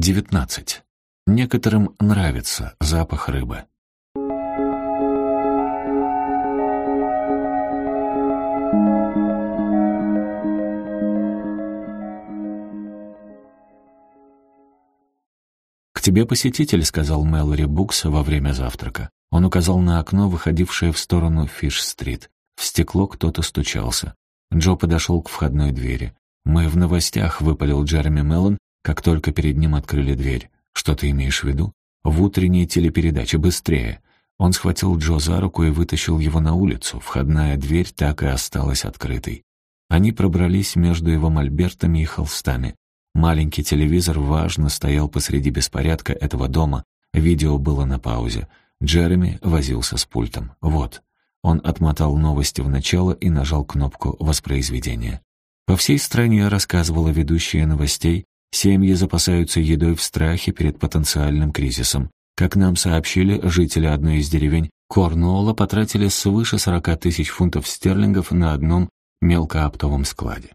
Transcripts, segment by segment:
19. Некоторым нравится запах рыбы. «К тебе посетитель», — сказал Мэлори Букс во время завтрака. Он указал на окно, выходившее в сторону Фиш-стрит. В стекло кто-то стучался. Джо подошел к входной двери. «Мы в новостях», — выпалил Джереми Меллон, как только перед ним открыли дверь. «Что ты имеешь в виду?» «В утренней телепередаче. Быстрее!» Он схватил Джо за руку и вытащил его на улицу. Входная дверь так и осталась открытой. Они пробрались между его мольбертами и холстами. Маленький телевизор важно стоял посреди беспорядка этого дома. Видео было на паузе. Джереми возился с пультом. «Вот». Он отмотал новости в начало и нажал кнопку воспроизведения. По всей стране рассказывала ведущая новостей, семьи запасаются едой в страхе перед потенциальным кризисом. Как нам сообщили, жители одной из деревень Корнуолла потратили свыше 40 тысяч фунтов стерлингов на одном мелкооптовом складе.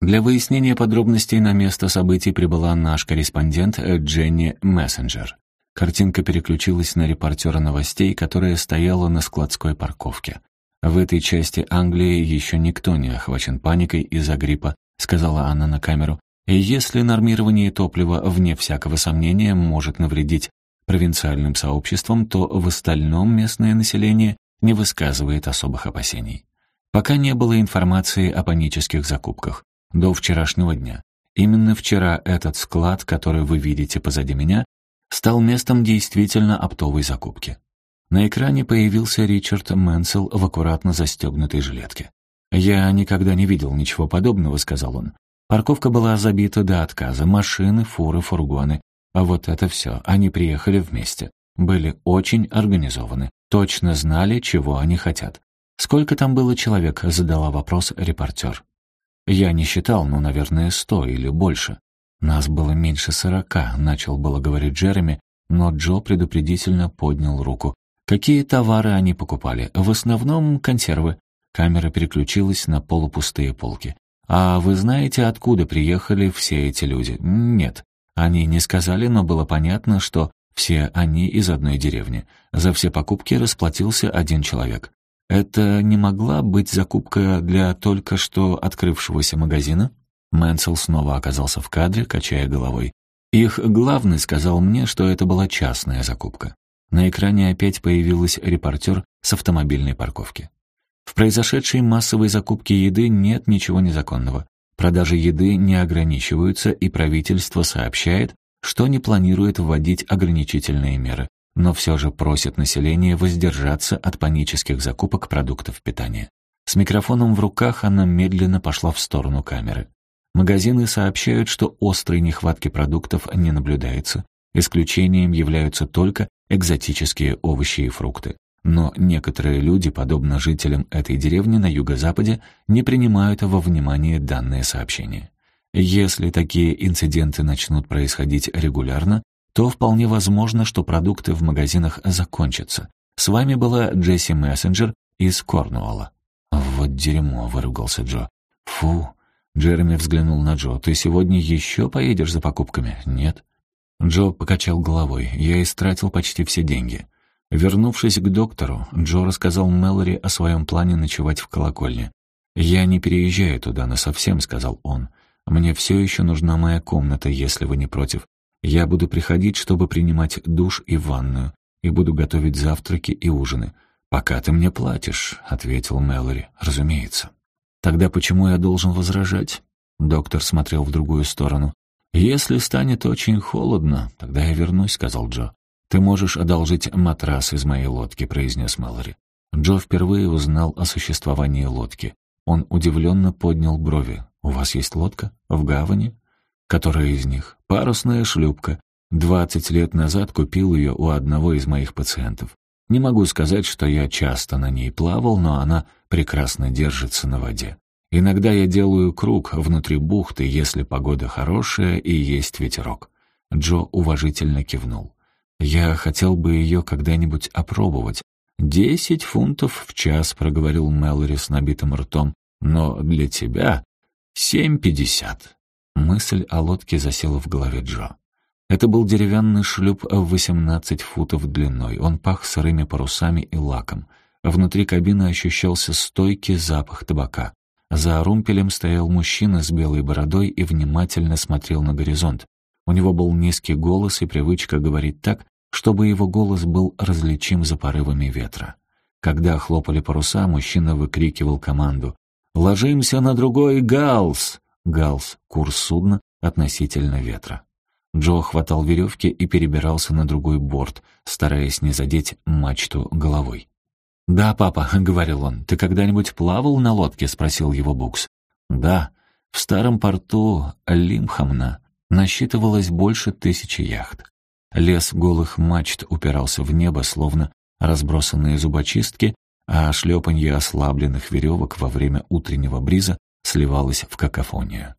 Для выяснения подробностей на место событий прибыла наш корреспондент Дженни Мессенджер. Картинка переключилась на репортера новостей, которая стояла на складской парковке. «В этой части Англии еще никто не охвачен паникой из-за гриппа», сказала она на камеру. «И если нормирование топлива, вне всякого сомнения, может навредить провинциальным сообществам, то в остальном местное население не высказывает особых опасений. Пока не было информации о панических закупках. До вчерашнего дня. Именно вчера этот склад, который вы видите позади меня, стал местом действительно оптовой закупки. На экране появился Ричард Мэнсел в аккуратно застегнутой жилетке. «Я никогда не видел ничего подобного», — сказал он. Парковка была забита до отказа, машины, фуры, фургоны. А вот это все, они приехали вместе. Были очень организованы, точно знали, чего они хотят. «Сколько там было человек?» — задала вопрос репортер. «Я не считал, но, наверное, сто или больше. «Нас было меньше сорока», — начал было говорить Джереми, но Джо предупредительно поднял руку. «Какие товары они покупали? В основном консервы». Камера переключилась на полупустые полки. «А вы знаете, откуда приехали все эти люди?» «Нет». Они не сказали, но было понятно, что все они из одной деревни. За все покупки расплатился один человек. Это не могла быть закупка для только что открывшегося магазина? Мэнсел снова оказался в кадре, качая головой. Их главный сказал мне, что это была частная закупка. На экране опять появился репортер с автомобильной парковки. В произошедшей массовой закупке еды нет ничего незаконного. Продажи еды не ограничиваются, и правительство сообщает, что не планирует вводить ограничительные меры, но все же просит население воздержаться от панических закупок продуктов питания. С микрофоном в руках она медленно пошла в сторону камеры. Магазины сообщают, что острой нехватки продуктов не наблюдается. Исключением являются только экзотические овощи и фрукты. Но некоторые люди, подобно жителям этой деревни на юго-западе, не принимают во внимание данное сообщение. Если такие инциденты начнут происходить регулярно, то вполне возможно, что продукты в магазинах закончатся. С вами была Джесси Мессенджер из Корнуолла. «Вот дерьмо», — выругался Джо. «Фу, Джереми взглянул на Джо. «Ты сегодня еще поедешь за покупками?» «Нет». Джо покачал головой. «Я истратил почти все деньги». Вернувшись к доктору, Джо рассказал Мэлори о своем плане ночевать в колокольне. «Я не переезжаю туда насовсем», — сказал он. «Мне все еще нужна моя комната, если вы не против. Я буду приходить, чтобы принимать душ и ванную, и буду готовить завтраки и ужины. Пока ты мне платишь», — ответил Мэлори. «Разумеется». Тогда почему я должен возражать? Доктор смотрел в другую сторону. «Если станет очень холодно, тогда я вернусь», — сказал Джо. «Ты можешь одолжить матрас из моей лодки», — произнес Мэлори. Джо впервые узнал о существовании лодки. Он удивленно поднял брови. «У вас есть лодка? В гавани?» «Которая из них?» «Парусная шлюпка. Двадцать лет назад купил ее у одного из моих пациентов. Не могу сказать, что я часто на ней плавал, но она прекрасно держится на воде. Иногда я делаю круг внутри бухты, если погода хорошая и есть ветерок. Джо уважительно кивнул. «Я хотел бы ее когда-нибудь опробовать. «Десять фунтов в час», — проговорил Мэлори с набитым ртом. «Но для тебя семь пятьдесят». Мысль о лодке засела в голове Джо. Это был деревянный шлюп в 18 футов длиной. Он пах сырыми парусами и лаком. Внутри кабины ощущался стойкий запах табака. За румпелем стоял мужчина с белой бородой и внимательно смотрел на горизонт. У него был низкий голос и привычка говорить так, чтобы его голос был различим за порывами ветра. Когда хлопали паруса, мужчина выкрикивал команду «Ложимся на другой галс!» Галс — курс судна относительно ветра. Джо хватал веревки и перебирался на другой борт, стараясь не задеть мачту головой. «Да, папа», — говорил он, — «ты когда-нибудь плавал на лодке?» — спросил его Букс. «Да, в старом порту Лимхамна насчитывалось больше тысячи яхт. Лес голых мачт упирался в небо, словно разбросанные зубочистки, а шлепанье ослабленных веревок во время утреннего бриза сливалось в какофонию.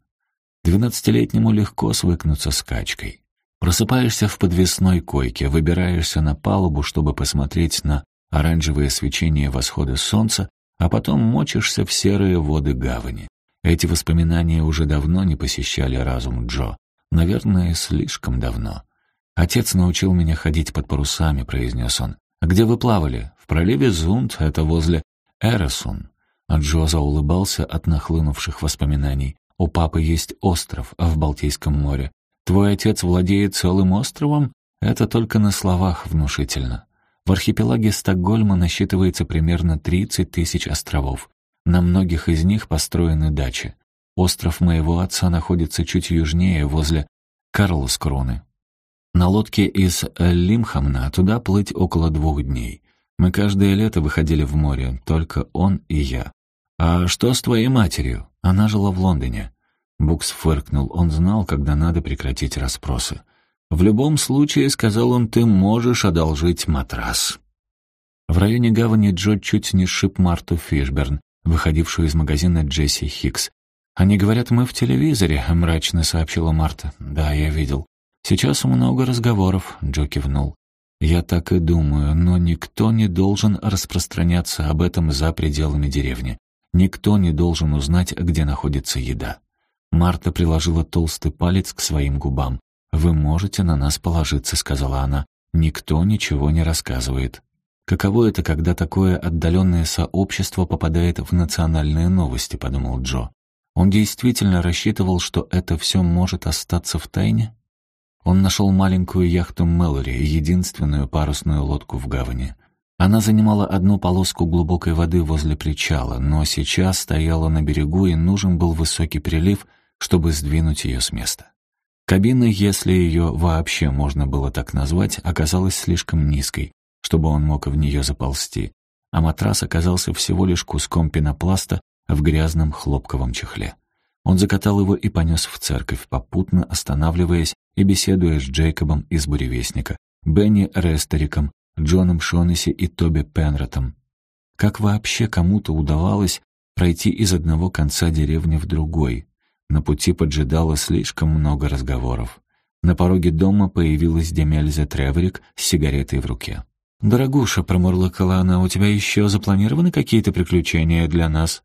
Двенадцатилетнему легко свыкнуться с качкой. Просыпаешься в подвесной койке, выбираешься на палубу, чтобы посмотреть на оранжевое свечение восхода солнца, а потом мочишься в серые воды гавани. Эти воспоминания уже давно не посещали разум Джо. Наверное, слишком давно. «Отец научил меня ходить под парусами», — произнес он. «А где вы плавали?» «В проливе Зунд, это возле Эресун». А Джо заулыбался от нахлынувших воспоминаний. У папы есть остров в Балтийском море. Твой отец владеет целым островом? Это только на словах внушительно. В архипелаге Стокгольма насчитывается примерно 30 тысяч островов. На многих из них построены дачи. Остров моего отца находится чуть южнее, возле Карлскроны. На лодке из Лимхамна туда плыть около двух дней. Мы каждое лето выходили в море, только он и я. «А что с твоей матерью?» Она жила в Лондоне. Букс фыркнул. Он знал, когда надо прекратить расспросы. «В любом случае, — сказал он, — ты можешь одолжить матрас». В районе гавани Джо чуть не сшиб Марту Фишберн, выходившую из магазина Джесси Хикс. «Они говорят, мы в телевизоре», — мрачно сообщила Марта. «Да, я видел. Сейчас много разговоров», — Джо кивнул. «Я так и думаю, но никто не должен распространяться об этом за пределами деревни. Никто не должен узнать, где находится еда. Марта приложила толстый палец к своим губам. «Вы можете на нас положиться», — сказала она. «Никто ничего не рассказывает». «Каково это, когда такое отдаленное сообщество попадает в национальные новости?» — подумал Джо. Он действительно рассчитывал, что это все может остаться в тайне? Он нашел маленькую яхту Мэлори, единственную парусную лодку в гавани. Она занимала одну полоску глубокой воды возле причала, но сейчас стояла на берегу, и нужен был высокий прилив, чтобы сдвинуть ее с места. Кабина, если ее вообще можно было так назвать, оказалась слишком низкой, чтобы он мог в нее заползти, а матрас оказался всего лишь куском пенопласта в грязном хлопковом чехле. Он закатал его и понес в церковь, попутно останавливаясь и беседуя с Джейкобом из «Буревестника», Бенни Рестериком, Джоном Шонесси и Тоби Пенротом. Как вообще кому-то удавалось пройти из одного конца деревни в другой? На пути поджидало слишком много разговоров. На пороге дома появилась Демельза Треверик с сигаретой в руке. «Дорогуша», — промурлыкала она, — «у тебя еще запланированы какие-то приключения для нас?»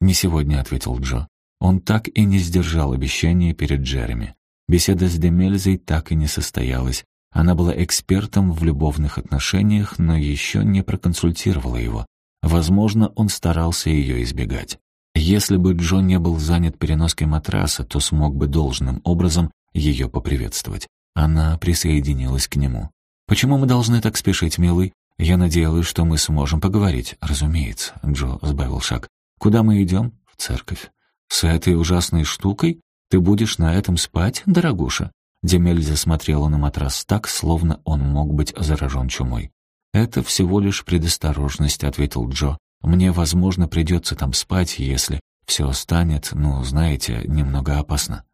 «Не сегодня», — ответил Джо. Он так и не сдержал обещания перед Джереми. Беседа с Демельзой так и не состоялась, она была экспертом в любовных отношениях, но еще не проконсультировала его. Возможно, он старался ее избегать. Если бы Джон не был занят переноской матраса, то смог бы должным образом ее поприветствовать. Она присоединилась к нему. «Почему мы должны так спешить, милый? Я надеялась, что мы сможем поговорить». «Разумеется», — Джо сбавил шаг. «Куда мы идем?» «В церковь». «С этой ужасной штукой? Ты будешь на этом спать, дорогуша?» Демельза смотрела на матрас так, словно он мог быть заражен чумой. «Это всего лишь предосторожность», — ответил Джо. «Мне, возможно, придется там спать, если все станет, ну, знаете, немного опасно».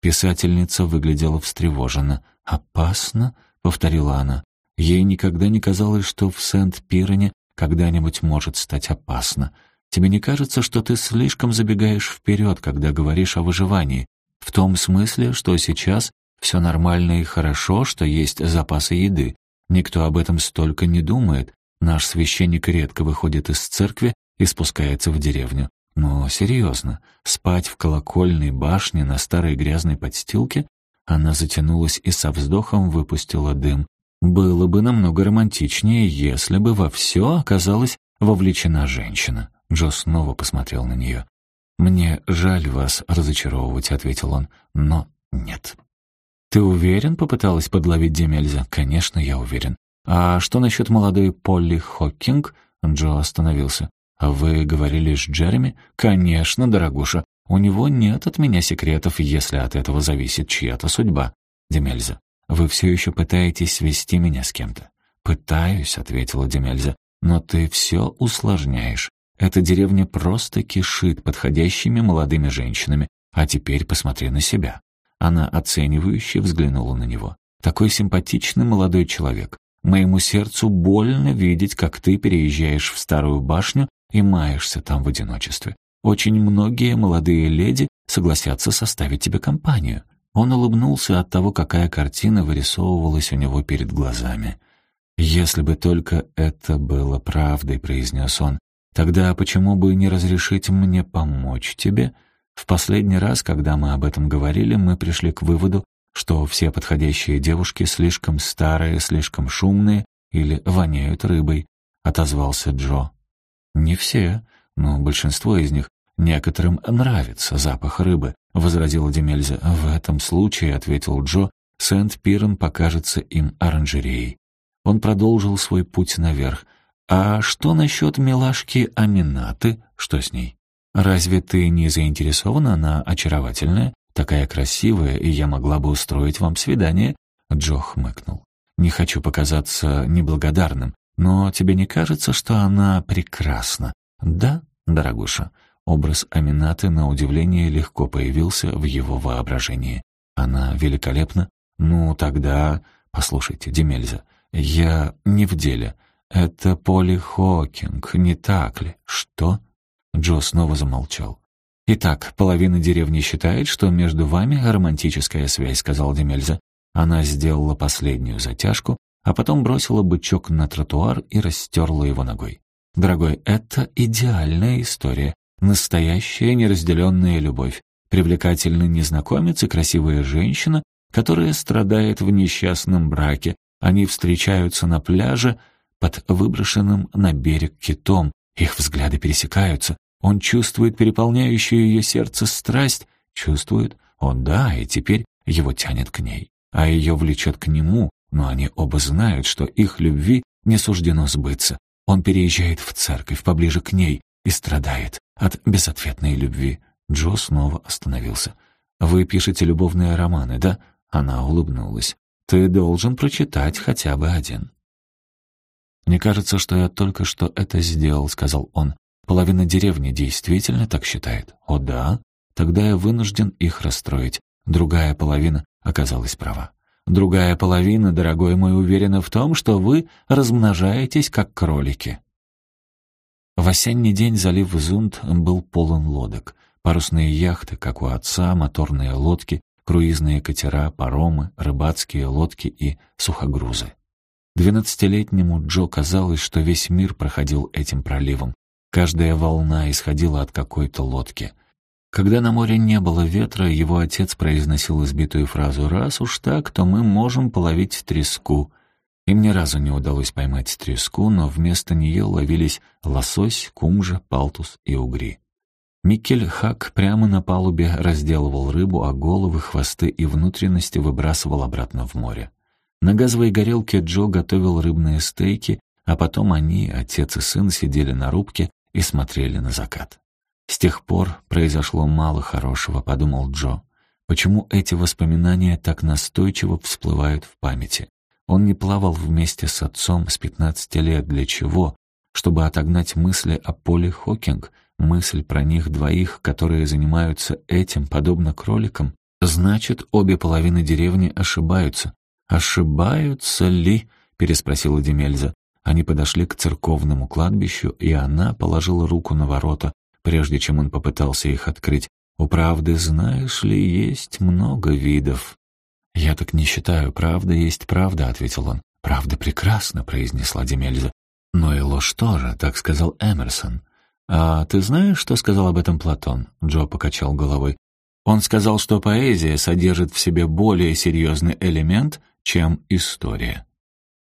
Писательница выглядела встревоженно. «Опасно?» — повторила она. Ей никогда не казалось, что в Сент-Пирене когда-нибудь может стать опасно. Тебе не кажется, что ты слишком забегаешь вперед, когда говоришь о выживании? В том смысле, что сейчас все нормально и хорошо, что есть запасы еды. Никто об этом столько не думает. Наш священник редко выходит из церкви и спускается в деревню. Но серьезно, спать в колокольной башне на старой грязной подстилке? Она затянулась и со вздохом выпустила дым. «Было бы намного романтичнее, если бы во все оказалась вовлечена женщина». Джо снова посмотрел на нее. «Мне жаль вас разочаровывать», — ответил он, — «но нет». «Ты уверен?» — попыталась подловить Демельза. «Конечно, я уверен. А что насчет молодой Полли Хоккинг?» Джо остановился. «А вы говорили с Джереми?» «Конечно, дорогуша. У него нет от меня секретов, если от этого зависит чья-то судьба. Демельза, вы все еще пытаетесь свести меня с кем-то?» «Пытаюсь», — ответила Демельза, — «но ты все усложняешь. Эта деревня просто кишит подходящими молодыми женщинами. А теперь посмотри на себя». Она оценивающе взглянула на него. «Такой симпатичный молодой человек. Моему сердцу больно видеть, как ты переезжаешь в старую башню и маешься там в одиночестве. Очень многие молодые леди согласятся составить тебе компанию». Он улыбнулся от того, какая картина вырисовывалась у него перед глазами. «Если бы только это было правдой», — произнес он, «тогда почему бы не разрешить мне помочь тебе?» В последний раз, когда мы об этом говорили, мы пришли к выводу, что все подходящие девушки слишком старые, слишком шумные или воняют рыбой», — отозвался Джо. «Не все, но большинство из них. Некоторым нравится запах рыбы», — возразила Демельза. «В этом случае», — ответил Джо, — «Сент-Пирен покажется им оранжереей». Он продолжил свой путь наверх. «А что насчет милашки Аминаты? Что с ней? Разве ты не заинтересована? Она очаровательная, такая красивая, и я могла бы устроить вам свидание?» Джо хмыкнул. «Не хочу показаться неблагодарным, но тебе не кажется, что она прекрасна?» «Да, дорогуша». Образ Аминаты, на удивление, легко появился в его воображении. «Она великолепна? Ну, тогда...» «Послушайте, Демельза, я не в деле. Это Поли Хокинг, не так ли?» «Что?» Джо снова замолчал. «Итак, половина деревни считает, что между вами романтическая связь», — сказал Демельза. Она сделала последнюю затяжку, а потом бросила бычок на тротуар и растерла его ногой. «Дорогой, это идеальная история. Настоящая неразделенная любовь. Привлекательный незнакомец и красивая женщина, которая страдает в несчастном браке. Они встречаются на пляже под выброшенным на берег китом. Их взгляды пересекаются. Он чувствует переполняющую ее сердце страсть. Чувствует? О да, и теперь его тянет к ней. А ее влечет к нему, но они оба знают, что их любви не суждено сбыться. Он переезжает в церковь поближе к ней и страдает от безответной любви. Джо снова остановился. «Вы пишете любовные романы, да?» Она улыбнулась. «Ты должен прочитать хотя бы один». «Мне кажется, что я только что это сделал», — сказал он. «Половина деревни действительно так считает». «О да? Тогда я вынужден их расстроить. Другая половина оказалась права. Другая половина, дорогой мой, уверена в том, что вы размножаетесь как кролики. В осенний день залив Зунд был полон лодок. Парусные яхты, как у отца, моторные лодки, круизные катера, паромы, рыбацкие лодки и сухогрузы. Двенадцатилетнему Джо казалось, что весь мир проходил этим проливом. Каждая волна исходила от какой-то лодки. Когда на море не было ветра, его отец произносил избитую фразу «Раз уж так, то мы можем половить треску», им ни разу не удалось поймать треску, но вместо нее ловились лосось, кумжа, палтус и угри. Микель Хак прямо на палубе разделывал рыбу, а головы, хвосты и внутренности выбрасывал обратно в море. На газовой горелке Джо готовил рыбные стейки, а потом они, отец и сын, сидели на рубке и смотрели на закат. С тех пор произошло мало хорошего, подумал Джо. Почему эти воспоминания так настойчиво всплывают в памяти? Он не плавал вместе с отцом с 15 лет. Для чего? Чтобы отогнать мысли о Поле Хокинг, мысль про них двоих, которые занимаются этим, подобно кроликам. Значит, обе половины деревни ошибаются. «Ошибаются ли?» — переспросила Демельза. Они подошли к церковному кладбищу, и она положила руку на ворота, прежде чем он попытался их открыть. «У правды, знаешь ли, есть много видов». «Я так не считаю. Правда есть правда», — ответил он. «Правда прекрасно», — произнесла Демельза. «Но и ложь тоже», — так сказал Эмерсон. «А ты знаешь, что сказал об этом Платон?» Джо покачал головой. Он сказал, что поэзия содержит в себе более серьезный элемент, чем история.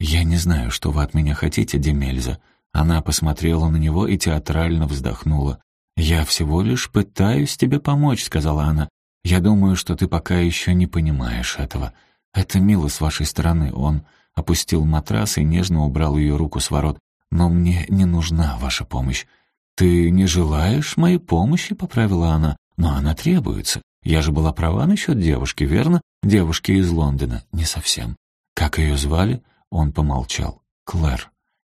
«Я не знаю, что вы от меня хотите, Демельза». Она посмотрела на него и театрально вздохнула. «Я всего лишь пытаюсь тебе помочь», — сказала она. «Я думаю, что ты пока еще не понимаешь этого. Это мило с вашей стороны». Он опустил матрас и нежно убрал ее руку с ворот. «Но мне не нужна ваша помощь». «Ты не желаешь моей помощи?» — поправила она. «Но она требуется. Я же была права насчет девушки, верно? Девушки из Лондона. Не совсем. Как ее звали?» Он помолчал. «Клэр».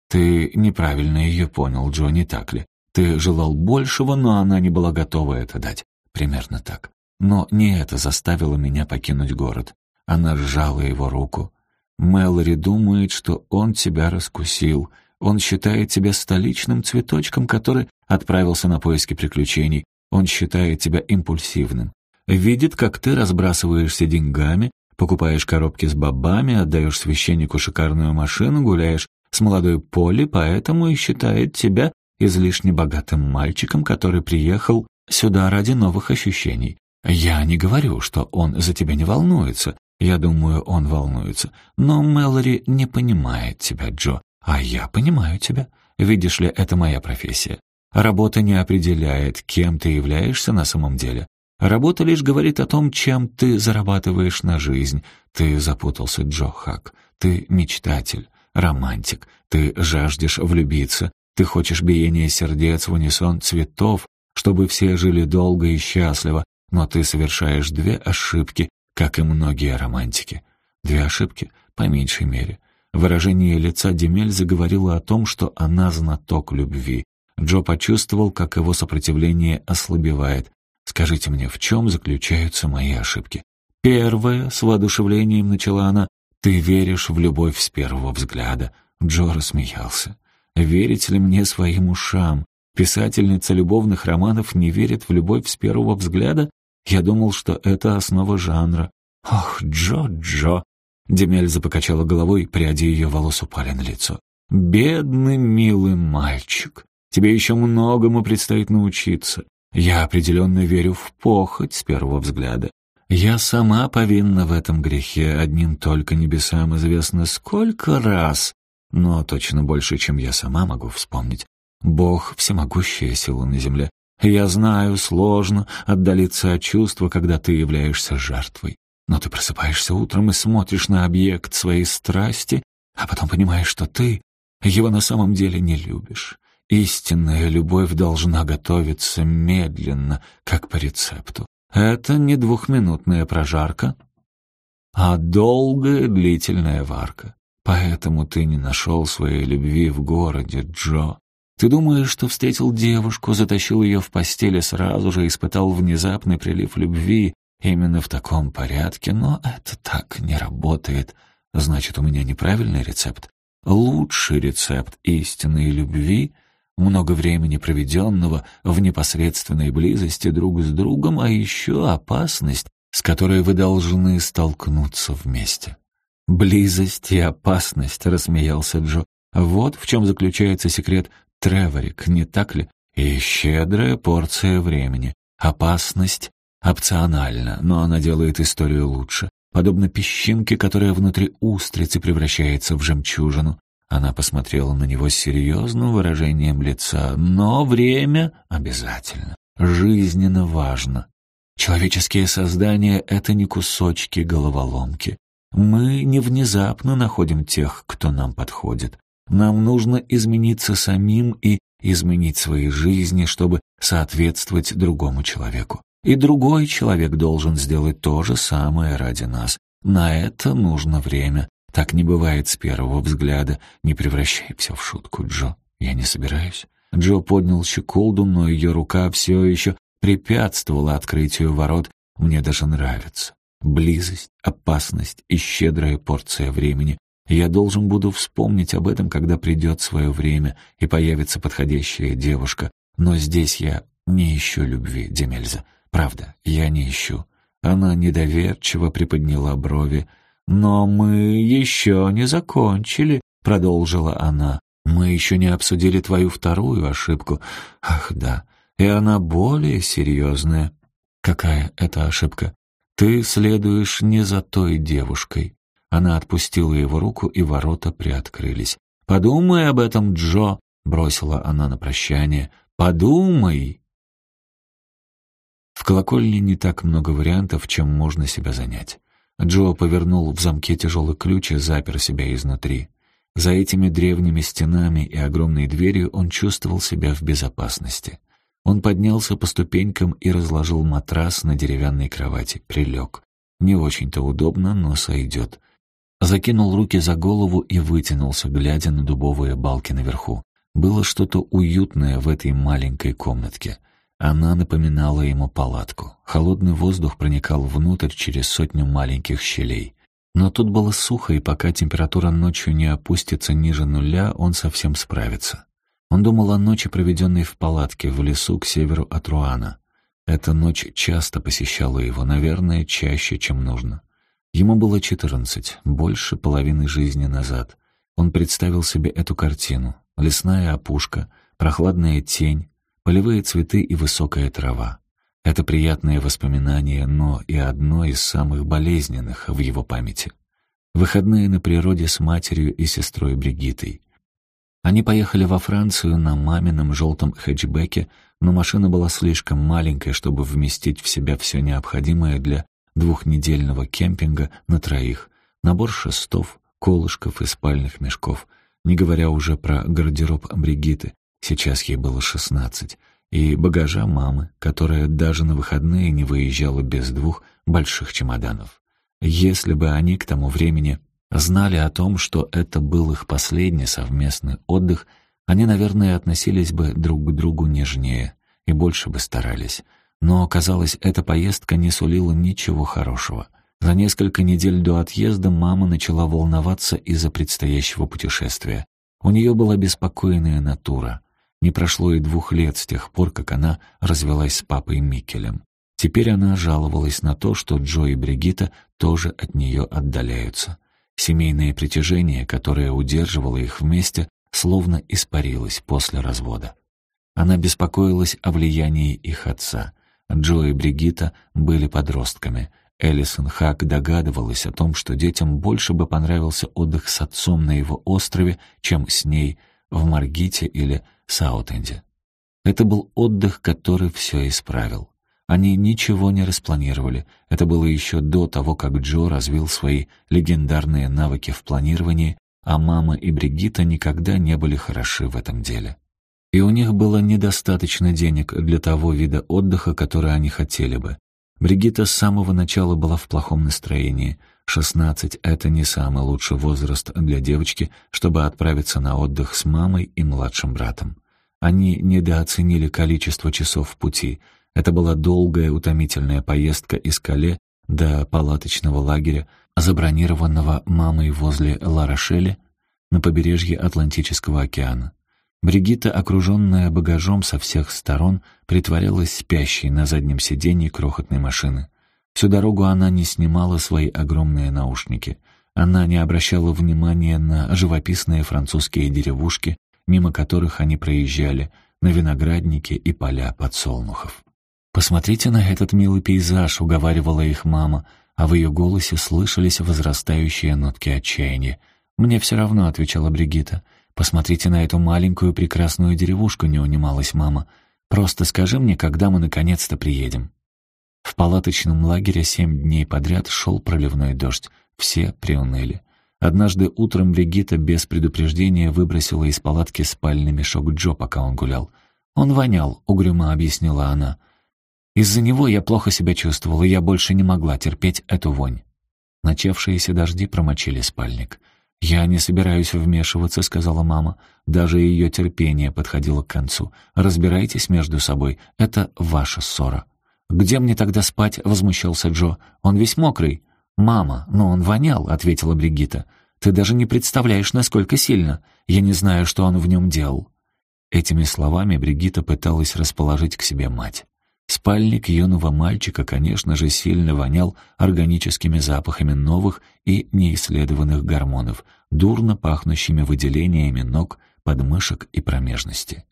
«Ты неправильно ее понял, Джо, не так ли? Ты желал большего, но она не была готова это дать. Примерно так. Но не это заставило меня покинуть город. Она сжала его руку. Мэлори думает, что он тебя раскусил. Он считает тебя столичным цветочком, который отправился на поиски приключений. Он считает тебя импульсивным. Видит, как ты разбрасываешься деньгами, покупаешь коробки с бобами, отдаешь священнику шикарную машину, гуляешь с молодой Полли, поэтому и считает тебя излишне богатым мальчиком, который приехал сюда ради новых ощущений. Я не говорю, что он за тебя не волнуется. Я думаю, он волнуется. Но Мэлори не понимает тебя, Джо. А я понимаю тебя. Видишь ли, это моя профессия. Работа не определяет, кем ты являешься на самом деле. Работа лишь говорит о том, чем ты зарабатываешь на жизнь. Ты запутался, Джо Хак. Ты мечтатель, романтик. Ты жаждешь влюбиться. Ты хочешь биения сердец в унисон цветов, чтобы все жили долго и счастливо, но ты совершаешь две ошибки, как и многие романтики. Две ошибки, по меньшей мере. Выражение лица Демель заговорило о том, что она знаток любви. Джо почувствовал, как его сопротивление ослабевает. «Скажите мне, в чем заключаются мои ошибки?» «Первое», — с воодушевлением начала она, — «ты веришь в любовь с первого взгляда». Джо рассмеялся. Верить ли мне своим ушам? Писательница любовных романов не верит в любовь с первого взгляда? Я думал, что это основа жанра. Ох, Джо, Джо. Демельза покачала головой, пряди ее волос упали на лицо. «Бедный, милый мальчик, тебе еще многому предстоит научиться. Я определенно верю в похоть с первого взгляда. Я сама повинна в этом грехе, одним только небесам известно сколько раз но точно больше, чем я сама могу вспомнить. Бог — всемогущая сила на земле. Я знаю, сложно отдалиться от чувства, когда ты являешься жертвой. Но ты просыпаешься утром и смотришь на объект своей страсти, а потом понимаешь, что ты его на самом деле не любишь. Истинная любовь должна готовиться медленно, как по рецепту. Это не двухминутная прожарка, а долгая длительная варка. Поэтому ты не нашел своей любви в городе, Джо. Ты думаешь, что встретил девушку, затащил ее в постель и сразу же испытал внезапный прилив любви именно в таком порядке, но это так не работает. Значит, у меня неправильный рецепт. Лучший рецепт истинной любви — много времени проведенного в непосредственной близости друг с другом, а еще опасность, с которой вы должны столкнуться вместе. «Близость и опасность», — рассмеялся Джо. «Вот в чем заключается секрет Треворик, не так ли? И щедрая порция времени. Опасность опциональна, но она делает историю лучше. Подобно песчинке, которая внутри устрицы превращается в жемчужину. Она посмотрела на него с серьезным выражением лица. Но время обязательно. Жизненно важно. Человеческие создания — это не кусочки головоломки. Мы не внезапно находим тех, кто нам подходит. Нам нужно измениться самим и изменить свои жизни, чтобы соответствовать другому человеку. И другой человек должен сделать то же самое ради нас. На это нужно время. Так не бывает с первого взгляда. Не превращай все в шутку, Джо. Я не собираюсь. Джо поднял щеколду, но ее рука все еще препятствовала открытию ворот. Мне даже нравится. Близость, опасность и щедрая порция времени. Я должен буду вспомнить об этом, когда придет свое время и появится подходящая девушка. Но здесь я не ищу любви, Демельза. Правда, я не ищу. Она недоверчиво приподняла брови. «Но мы еще не закончили», — продолжила она. «Мы еще не обсудили твою вторую ошибку. Ах, да, и она более серьезная. Какая это ошибка? Ты следуешь не за той девушкой. Она отпустила его руку, и ворота приоткрылись. «Подумай об этом, Джо!» — бросила она на прощание. «Подумай!» В колокольне не так много вариантов, чем можно себя занять. Джо повернул в замке тяжелый ключ и запер себя изнутри. За этими древними стенами и огромной дверью он чувствовал себя в безопасности. Он поднялся по ступенькам и разложил матрас на деревянной кровати, прилег. Не очень-то удобно, но сойдет. Закинул руки за голову и вытянулся, глядя на дубовые балки наверху. Было что-то уютное в этой маленькой комнатке. Она напоминала ему палатку. Холодный воздух проникал внутрь через сотню маленьких щелей. Но тут было сухо, и пока температура ночью не опустится ниже нуля, он совсем справится. Он думал о ночи, проведенной в палатке в лесу к северу от Руана. Эта ночь часто посещала его, наверное, чаще, чем нужно. Ему было четырнадцать, больше половины жизни назад. Он представил себе эту картину. Лесная опушка, прохладная тень, полевые цветы и высокая трава. Это приятное воспоминание, но и одно из самых болезненных в его памяти. Выходные на природе с матерью и сестрой Бригитой. Они поехали во Францию на мамином желтом хэтчбеке, но машина была слишком маленькая, чтобы вместить в себя все необходимое для двухнедельного кемпинга на троих. Набор шестов, колышков и спальных мешков, не говоря уже про гардероб Бригиты, сейчас ей было шестнадцать, и багажа мамы, которая даже на выходные не выезжала без двух больших чемоданов. Если бы они к тому времени знали о том, что это был их последний совместный отдых, они, наверное, относились бы друг к другу нежнее и больше бы старались. Но, казалось, эта поездка не сулила ничего хорошего. За несколько недель до отъезда мама начала волноваться из-за предстоящего путешествия. У нее была беспокойная натура. Не прошло и двух лет с тех пор, как она развелась с папой Микелем. Теперь она жаловалась на то, что Джо и Бригита тоже от нее отдаляются. Семейное притяжение, которое удерживало их вместе, словно испарилось после развода. Она беспокоилась о влиянии их отца. Джо и Бригита были подростками. Элисон Хак догадывалась о том, что детям больше бы понравился отдых с отцом на его острове, чем с ней в Маргите или Саутенде. Это был отдых, который все исправил. Они ничего не распланировали. Это было еще до того, как Джо развил свои легендарные навыки в планировании, а мама и Бригитта никогда не были хороши в этом деле. И у них было недостаточно денег для того вида отдыха, который они хотели бы. Бригитта с самого начала была в плохом настроении. Шестнадцать — это не самый лучший возраст для девочки, чтобы отправиться на отдых с мамой и младшим братом. Они недооценили количество часов пути. Это была долгая утомительная поездка из Кале до палаточного лагеря, забронированного мамой возле Ларошели на побережье Атлантического океана. Бригитта, окруженная багажом со всех сторон, притворялась спящей на заднем сиденье крохотной машины. Всю дорогу она не снимала свои огромные наушники. Она не обращала внимания на живописные французские деревушки, мимо которых они проезжали, на виноградники и поля подсолнухов. «Посмотрите на этот милый пейзаж», — уговаривала их мама, а в ее голосе слышались возрастающие нотки отчаяния. «Мне все равно», — отвечала Бригитта. «Посмотрите на эту маленькую прекрасную деревушку», — не унималась мама. «Просто скажи мне, когда мы наконец-то приедем». В палаточном лагере семь дней подряд шел проливной дождь. Все приуныли. Однажды утром Бригитта без предупреждения выбросила из палатки спальный мешок Джо, пока он гулял. «Он вонял», — угрюмо объяснила она. «Из-за него я плохо себя чувствовала, и я больше не могла терпеть эту вонь». Начавшиеся дожди промочили спальник. «Я не собираюсь вмешиваться», — сказала мама. Даже ее терпение подходило к концу. «Разбирайтесь между собой. Это ваша ссора». «Где мне тогда спать?» — возмущался Джо. «Он весь мокрый». «Мама, но он вонял», — ответила Бригитта. «Ты даже не представляешь, насколько сильно. Я не знаю, что он в нем делал». Этими словами Бригитта пыталась расположить к себе мать. Спальник юного мальчика, конечно же, сильно вонял органическими запахами новых и неисследованных гормонов, дурно пахнущими выделениями ног, подмышек и промежности.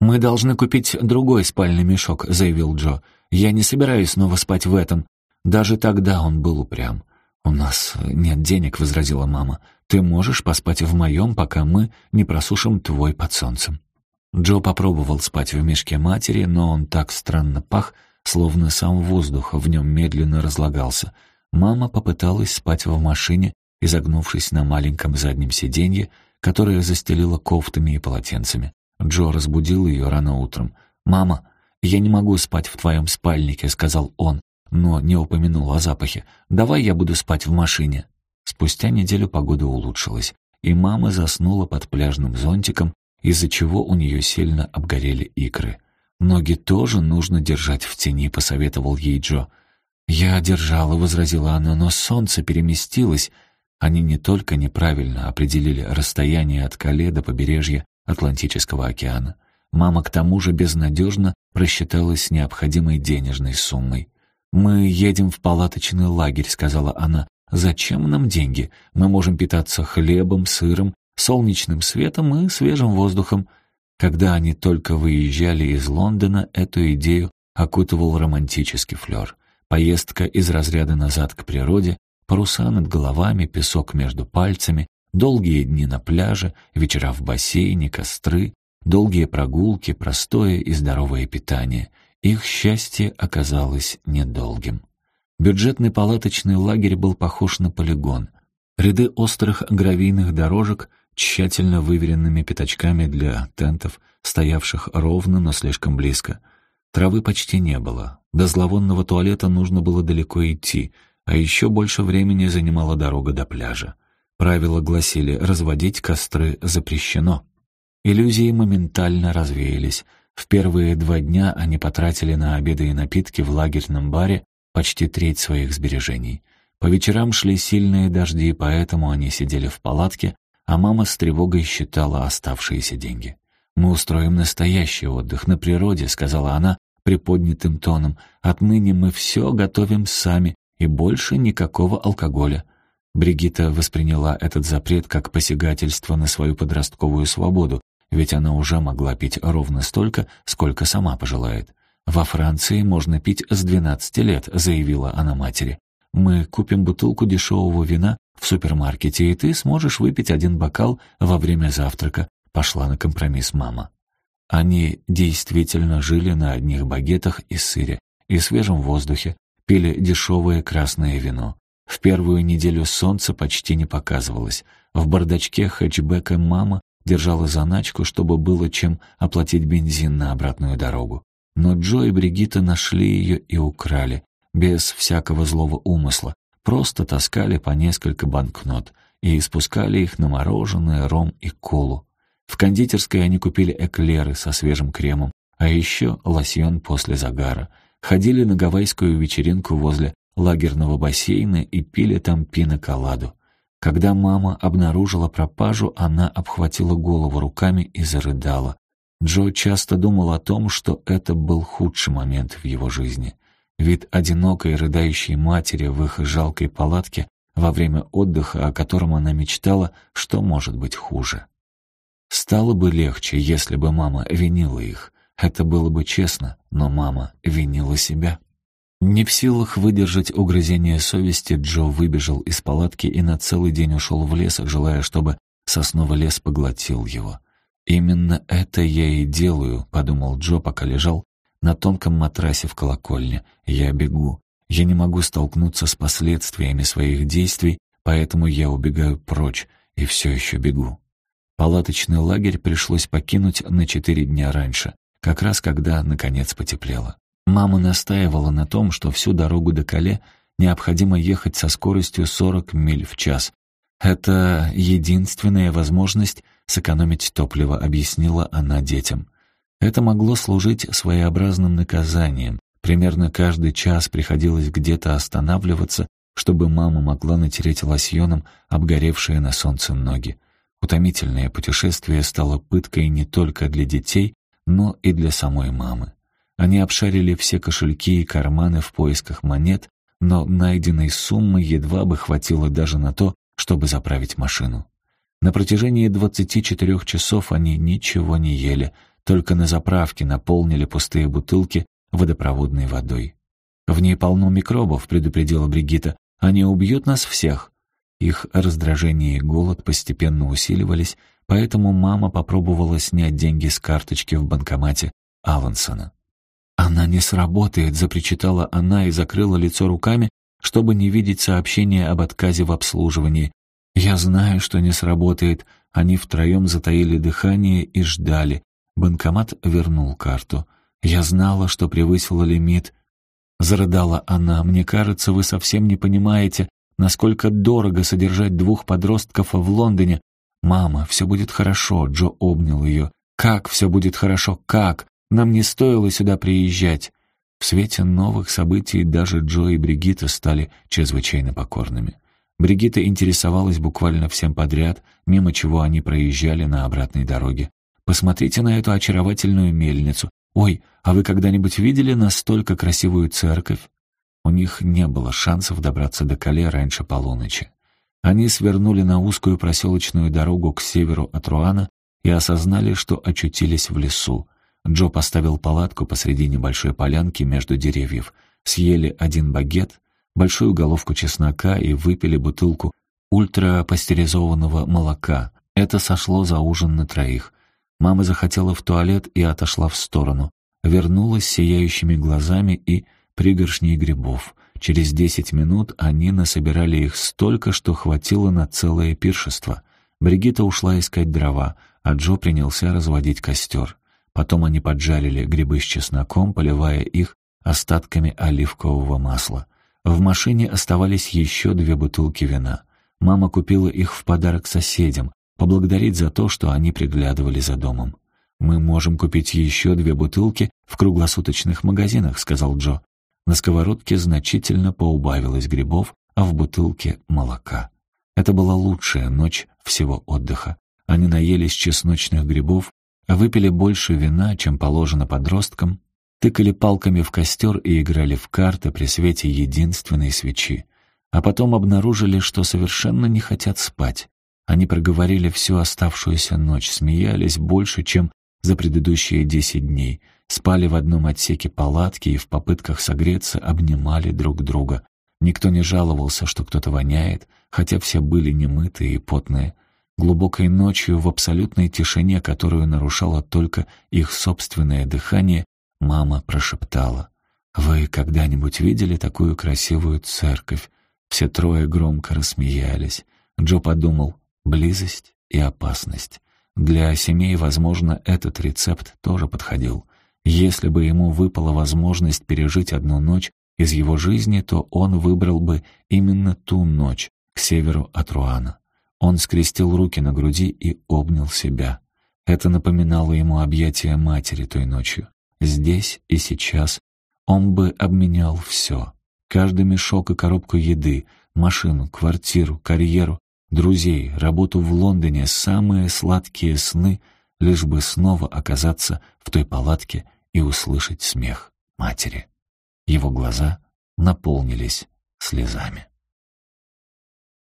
«Мы должны купить другой спальный мешок», — заявил Джо. Я не собираюсь снова спать в этом». Даже тогда он был упрям. «У нас нет денег», — возразила мама. «Ты можешь поспать в моем, пока мы не просушим твой под солнцем». Джо попробовал спать в мешке матери, но он так странно пах, словно сам воздух в нем медленно разлагался. Мама попыталась спать в машине, изогнувшись на маленьком заднем сиденье, которое застелила кофтами и полотенцами. Джо разбудил ее рано утром. «Мама, я не могу спать в твоем спальнике», — сказал он но не упомянул о запахе. «Давай я буду спать в машине». Спустя неделю погода улучшилась, и мама заснула под пляжным зонтиком, из-за чего у нее сильно обгорели икры. «Ноги тоже нужно держать в тени», — посоветовал ей Джо. «Я держала», — возразила она, — «но солнце переместилось». Они не только неправильно определили расстояние от Кале до побережья Атлантического океана. Мама к тому же безнадежно просчиталась необходимой денежной суммой. «Мы едем в палаточный лагерь», — сказала она. «Зачем нам деньги? Мы можем питаться хлебом, сыром, солнечным светом и свежим воздухом». Когда они только выезжали из Лондона, эту идею окутывал романтический флер. Поездка из разряда назад к природе, паруса над головами, песок между пальцами, долгие дни на пляже, вечера в бассейне, костры, долгие прогулки, простое и здоровое питание — их счастье оказалось недолгим. Бюджетный палаточный лагерь был похож на полигон. Ряды острых гравийных дорожек, тщательно выверенными пятачками для тентов, стоявших ровно, но слишком близко. Травы почти не было. До зловонного туалета нужно было далеко идти, а еще больше времени занимала дорога до пляжа. Правила гласили «разводить костры запрещено». Иллюзии моментально развеялись — в первые два дня они потратили на обеды и напитки в лагерном баре почти треть своих сбережений. По вечерам шли сильные дожди, поэтому они сидели в палатке, а мама с тревогой считала оставшиеся деньги. «Мы устроим настоящий отдых на природе», — сказала она приподнятым тоном. «Отныне мы все готовим сами, и больше никакого алкоголя». Бригитта восприняла этот запрет как посягательство на свою подростковую свободу, ведь она уже могла пить ровно столько, сколько сама пожелает. «Во Франции можно пить с 12 лет», — заявила она матери. «Мы купим бутылку дешевого вина в супермаркете, и ты сможешь выпить один бокал во время завтрака», — пошла на компромисс мама. Они действительно жили на одних багетах и сыре, и свежем воздухе, пили дешевое красное вино. В первую неделю солнце почти не показывалось. В бардачке хэтчбека мама держала заначку, чтобы было чем оплатить бензин на обратную дорогу. Но Джо и Бригитта нашли ее и украли, без всякого злого умысла, просто таскали по несколько банкнот и испускали их на мороженое, ром и колу. В кондитерской они купили эклеры со свежим кремом, а еще лосьон после загара. Ходили на гавайскую вечеринку возле лагерного бассейна и пили там пиноколаду. Когда мама обнаружила пропажу, она обхватила голову руками и зарыдала. Джо часто думал о том, что это был худший момент в его жизни. Вид одинокой рыдающей матери в их жалкой палатке во время отдыха, о котором она мечтала, что может быть хуже. Стало бы легче, если бы мама винила их. Это было бы честно, но мама винила себя. Не в силах выдержать угрызение совести, Джо выбежал из палатки и на целый день ушел в лес, желая, чтобы сосновый лес поглотил его. «Именно это я и делаю», — подумал Джо, пока лежал на тонком матрасе в колокольне. «Я бегу. Я не могу столкнуться с последствиями своих действий, поэтому я убегаю прочь и все еще бегу». Палаточный лагерь пришлось покинуть на четыре дня раньше, как раз когда, наконец, потеплело. Мама настаивала на том, что всю дорогу до Кале необходимо ехать со скоростью 40 миль в час. «Это единственная возможность сэкономить топливо», — объяснила она детям. Это могло служить своеобразным наказанием. Примерно каждый час приходилось где-то останавливаться, чтобы мама могла натереть лосьоном обгоревшие на солнце ноги. Утомительное путешествие стало пыткой не только для детей, но и для самой мамы. Они обшарили все кошельки и карманы в поисках монет, но найденной суммы едва бы хватило даже на то, чтобы заправить машину. На протяжении 24 часов они ничего не ели, только на заправке наполнили пустые бутылки водопроводной водой. «В ней полно микробов», — предупредила Бригитта. «Они убьют нас всех». Их раздражение и голод постепенно усиливались, поэтому мама попробовала снять деньги с карточки в банкомате Алансона. «Она не сработает», — запричитала она и закрыла лицо руками, чтобы не видеть сообщения об отказе в обслуживании. «Я знаю, что не сработает». Они втроем затаили дыхание и ждали. Банкомат вернул карту. «Я знала, что превысила лимит. Зарыдала она. «Мне кажется, вы совсем не понимаете, насколько дорого содержать двух подростков в Лондоне. Мама, все будет хорошо», — Джо обнял ее. «Как все будет хорошо? Как? Нам не стоило сюда приезжать». В свете новых событий даже Джо и Бригитта стали чрезвычайно покорными. Бригитта интересовалась буквально всем подряд, мимо чего они проезжали на обратной дороге. «Посмотрите на эту очаровательную мельницу. «Ой, а вы когда-нибудь видели настолько красивую церковь?» У них не было шансов добраться до Кале раньше полуночи. Они свернули на узкую проселочную дорогу к северу от Руана и осознали, что очутились в лесу. Джо поставил палатку посреди небольшой полянки между деревьев, съели один багет, большую головку чеснока и выпили бутылку ультрапастеризованного молока. Это сошло за ужин на троих. Мама захотела в туалет и отошла в сторону. Вернулась сияющими глазами и пригоршней грибов. Через десять минут они насобирали их столько, что хватило на целое пиршество. Бригитта ушла искать дрова, а Джо принялся разводить костер. Потом они поджарили грибы с чесноком, поливая их остатками оливкового масла. В машине оставались еще две бутылки вина. Мама купила их в подарок соседям, поблагодарить за то, что они приглядывали за домом. «Мы можем купить еще две бутылки в круглосуточных магазинах», — сказал Джо. На сковородке значительно поубавилось грибов, а в бутылке — молока. Это была лучшая ночь всего отдыха. Они наелись чесночных грибов, выпили больше вина, чем положено подросткам, тыкали палками в костер и играли в карты при свете единственной свечи. А потом обнаружили, что совершенно не хотят спать. Они проговорили всю оставшуюся ночь, смеялись больше, чем за предыдущие десять дней, спали в одном отсеке палатки и в попытках согреться обнимали друг друга. Никто не жаловался, что кто-то воняет, хотя все были немытые и потные. Глубокой ночью, в абсолютной тишине, которую нарушало только их собственное дыхание, мама прошептала. «Вы когда-нибудь видели такую красивую церковь?» Все трое громко рассмеялись. Джо подумал, близость и опасность. Для семей, возможно, этот рецепт тоже подходил. Если бы ему выпала возможность пережить одну ночь из его жизни, то он выбрал бы именно ту ночь к северу от Руана. Он скрестил руки на груди и обнял себя. Это напоминало ему объятия матери той ночью. Здесь и сейчас он бы обменял все. Каждый мешок и коробку еды, машину, квартиру, карьеру, друзей, работу в Лондоне, самые сладкие сны, лишь бы снова оказаться в той палатке и услышать смех матери. Его глаза наполнились слезами.